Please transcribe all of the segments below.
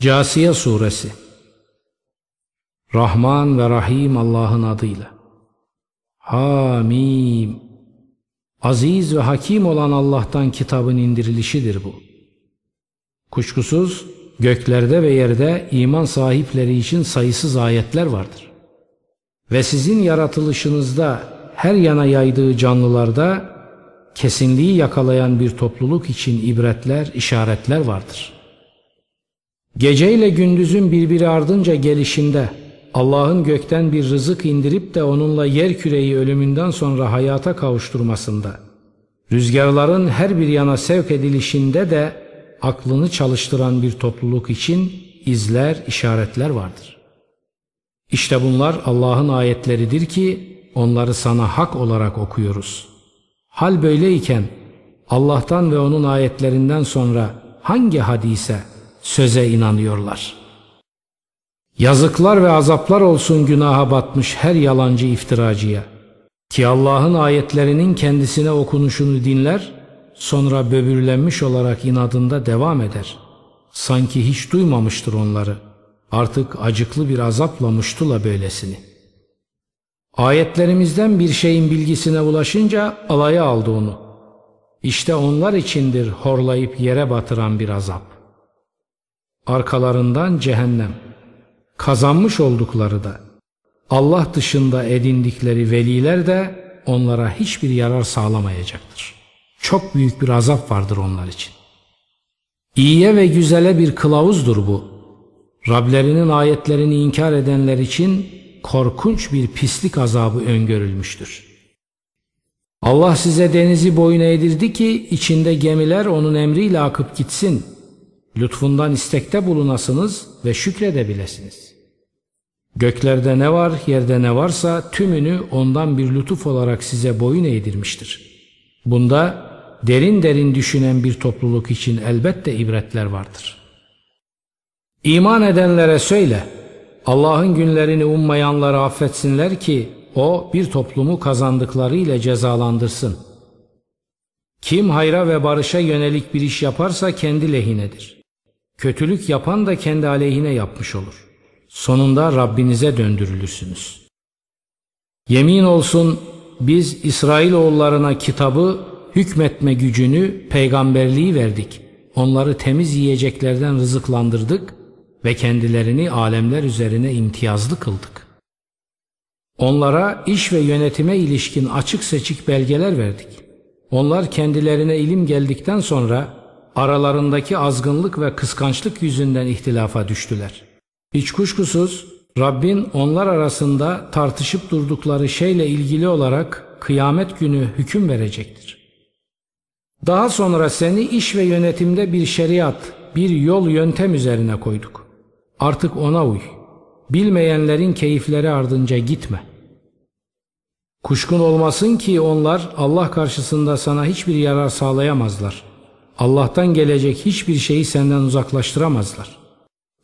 Casiye Suresi Rahman ve Rahim Allah'ın adıyla Hamim Aziz ve hakim olan Allah'tan kitabın indirilişidir bu. Kuşkusuz göklerde ve yerde iman sahipleri için sayısız ayetler vardır. Ve sizin yaratılışınızda her yana yaydığı canlılarda kesinliği yakalayan bir topluluk için ibretler, işaretler vardır.'' Gece ile gündüzün birbiri ardınca gelişinde Allah'ın gökten bir rızık indirip de onunla yer küreyi ölümünden sonra hayata kavuşturmasında, rüzgarların her bir yana sevk edilişinde de aklını çalıştıran bir topluluk için izler, işaretler vardır. İşte bunlar Allah'ın ayetleridir ki onları sana hak olarak okuyoruz. Hal böyleyken Allah'tan ve onun ayetlerinden sonra hangi hadise, söze inanıyorlar. Yazıklar ve azaplar olsun günaha batmış her yalancı iftiracıya. Ki Allah'ın ayetlerinin kendisine okunuşunu dinler, sonra böbürlenmiş olarak inadında devam eder. Sanki hiç duymamıştır onları. Artık acıklı bir azapla muştula böylesini. Ayetlerimizden bir şeyin bilgisine ulaşınca alaya aldı onu. İşte onlar içindir horlayıp yere batıran bir azap. Arkalarından cehennem. Kazanmış oldukları da Allah dışında edindikleri veliler de onlara hiçbir yarar sağlamayacaktır. Çok büyük bir azap vardır onlar için. İyiye ve güzele bir kılavuzdur bu. Rablerinin ayetlerini inkar edenler için korkunç bir pislik azabı öngörülmüştür. Allah size denizi boyuna edirdi ki içinde gemiler onun emriyle akıp gitsin.'' Lütfundan istekte bulunasınız ve şükredebilesiniz. Göklerde ne var, yerde ne varsa tümünü ondan bir lütuf olarak size boyun eğdirmiştir. Bunda derin derin düşünen bir topluluk için elbette ibretler vardır. İman edenlere söyle, Allah'ın günlerini ummayanları affetsinler ki o bir toplumu kazandıkları ile cezalandırsın. Kim hayra ve barışa yönelik bir iş yaparsa kendi lehinedir. Kötülük yapan da kendi aleyhine yapmış olur. Sonunda Rabbinize döndürülürsünüz. Yemin olsun biz İsrailoğullarına kitabı, hükmetme gücünü, peygamberliği verdik. Onları temiz yiyeceklerden rızıklandırdık ve kendilerini alemler üzerine imtiyazlı kıldık. Onlara iş ve yönetime ilişkin açık seçik belgeler verdik. Onlar kendilerine ilim geldikten sonra aralarındaki azgınlık ve kıskançlık yüzünden ihtilafa düştüler. Hiç kuşkusuz Rabbin onlar arasında tartışıp durdukları şeyle ilgili olarak kıyamet günü hüküm verecektir. Daha sonra seni iş ve yönetimde bir şeriat, bir yol yöntem üzerine koyduk. Artık ona uy. Bilmeyenlerin keyifleri ardınca gitme. Kuşkun olmasın ki onlar Allah karşısında sana hiçbir yarar sağlayamazlar. Allah'tan gelecek hiçbir şeyi senden uzaklaştıramazlar.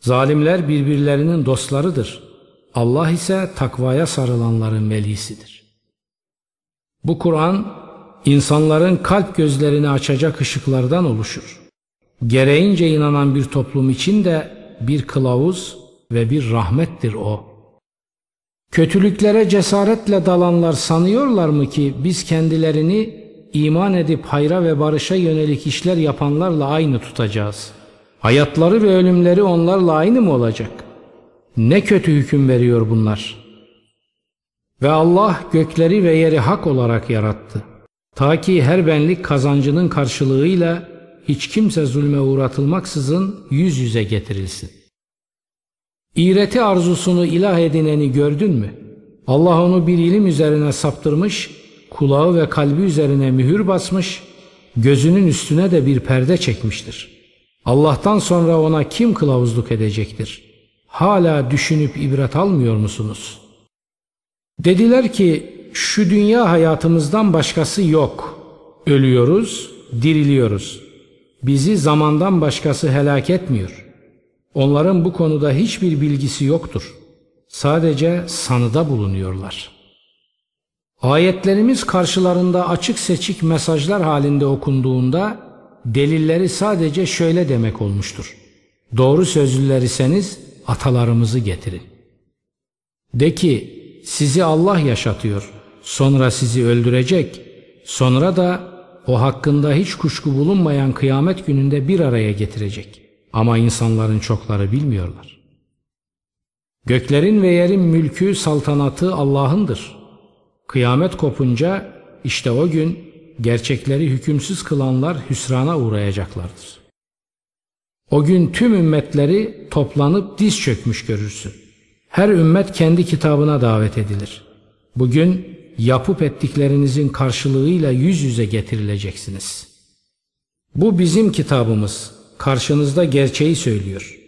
Zalimler birbirlerinin dostlarıdır. Allah ise takvaya sarılanların velisidir. Bu Kur'an insanların kalp gözlerini açacak ışıklardan oluşur. Gereğince inanan bir toplum için de bir kılavuz ve bir rahmettir o. Kötülüklere cesaretle dalanlar sanıyorlar mı ki biz kendilerini iman edip hayra ve barışa yönelik işler yapanlarla aynı tutacağız. Hayatları ve ölümleri onlarla aynı mı olacak? Ne kötü hüküm veriyor bunlar. Ve Allah gökleri ve yeri hak olarak yarattı. Ta ki her benlik kazancının karşılığıyla hiç kimse zulme uğratılmaksızın yüz yüze getirilsin. İğreti arzusunu ilah edineni gördün mü? Allah onu bir ilim üzerine saptırmış kulağı ve kalbi üzerine mühür basmış, gözünün üstüne de bir perde çekmiştir. Allah'tan sonra ona kim kılavuzluk edecektir? Hala düşünüp ibret almıyor musunuz? Dediler ki şu dünya hayatımızdan başkası yok. Ölüyoruz, diriliyoruz. Bizi zamandan başkası helak etmiyor. Onların bu konuda hiçbir bilgisi yoktur. Sadece sanıda bulunuyorlar.'' Ayetlerimiz karşılarında açık seçik mesajlar halinde okunduğunda delilleri sadece şöyle demek olmuştur. Doğru sözlüler iseniz atalarımızı getirin. De ki sizi Allah yaşatıyor, sonra sizi öldürecek, sonra da o hakkında hiç kuşku bulunmayan kıyamet gününde bir araya getirecek. Ama insanların çokları bilmiyorlar. Göklerin ve yerin mülkü, saltanatı Allah'ındır. Kıyamet kopunca işte o gün gerçekleri hükümsüz kılanlar hüsrana uğrayacaklardır. O gün tüm ümmetleri toplanıp diz çökmüş görürsün. Her ümmet kendi kitabına davet edilir. Bugün yapıp ettiklerinizin karşılığıyla yüz yüze getirileceksiniz. Bu bizim kitabımız. Karşınızda gerçeği söylüyor.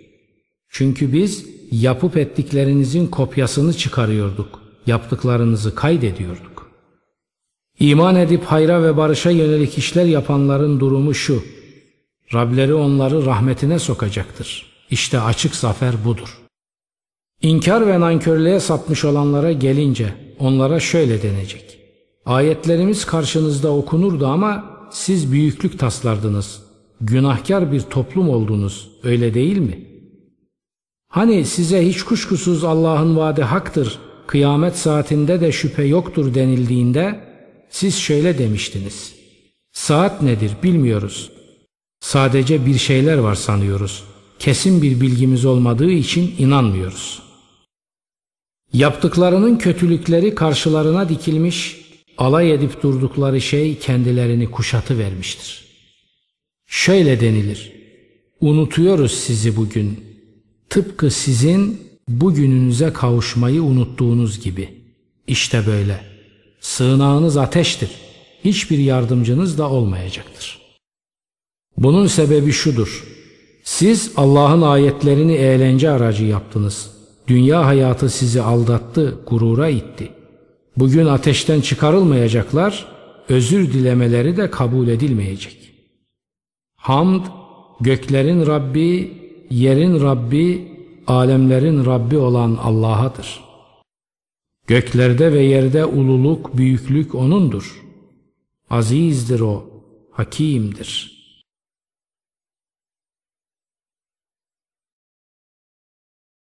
Çünkü biz yapıp ettiklerinizin kopyasını çıkarıyorduk. Yaptıklarınızı kaydediyorduk. İman edip hayra ve barışa yönelik işler yapanların durumu şu. Rableri onları rahmetine sokacaktır. İşte açık zafer budur. İnkar ve nankörlüğe sapmış olanlara gelince onlara şöyle denecek. Ayetlerimiz karşınızda okunurdu ama siz büyüklük taslardınız. Günahkar bir toplum oldunuz öyle değil mi? Hani size hiç kuşkusuz Allah'ın vaadi haktır, kıyamet saatinde de şüphe yoktur denildiğinde siz şöyle demiştiniz. Saat nedir bilmiyoruz. Sadece bir şeyler var sanıyoruz. Kesin bir bilgimiz olmadığı için inanmıyoruz. Yaptıklarının kötülükleri karşılarına dikilmiş, alay edip durdukları şey kendilerini kuşatı vermiştir. Şöyle denilir. Unutuyoruz sizi bugün. Tıpkı sizin bugününüze kavuşmayı unuttuğunuz gibi. İşte böyle. Sığınağınız ateştir. Hiçbir yardımcınız da olmayacaktır. Bunun sebebi şudur. Siz Allah'ın ayetlerini eğlence aracı yaptınız. Dünya hayatı sizi aldattı, gurura itti. Bugün ateşten çıkarılmayacaklar, özür dilemeleri de kabul edilmeyecek. Hamd, göklerin Rabbi, yerin Rabbi, alemlerin Rabbi olan Allah'adır. Göklerde ve yerde ululuk, büyüklük O'nundur. Azizdir O, hakimdir.''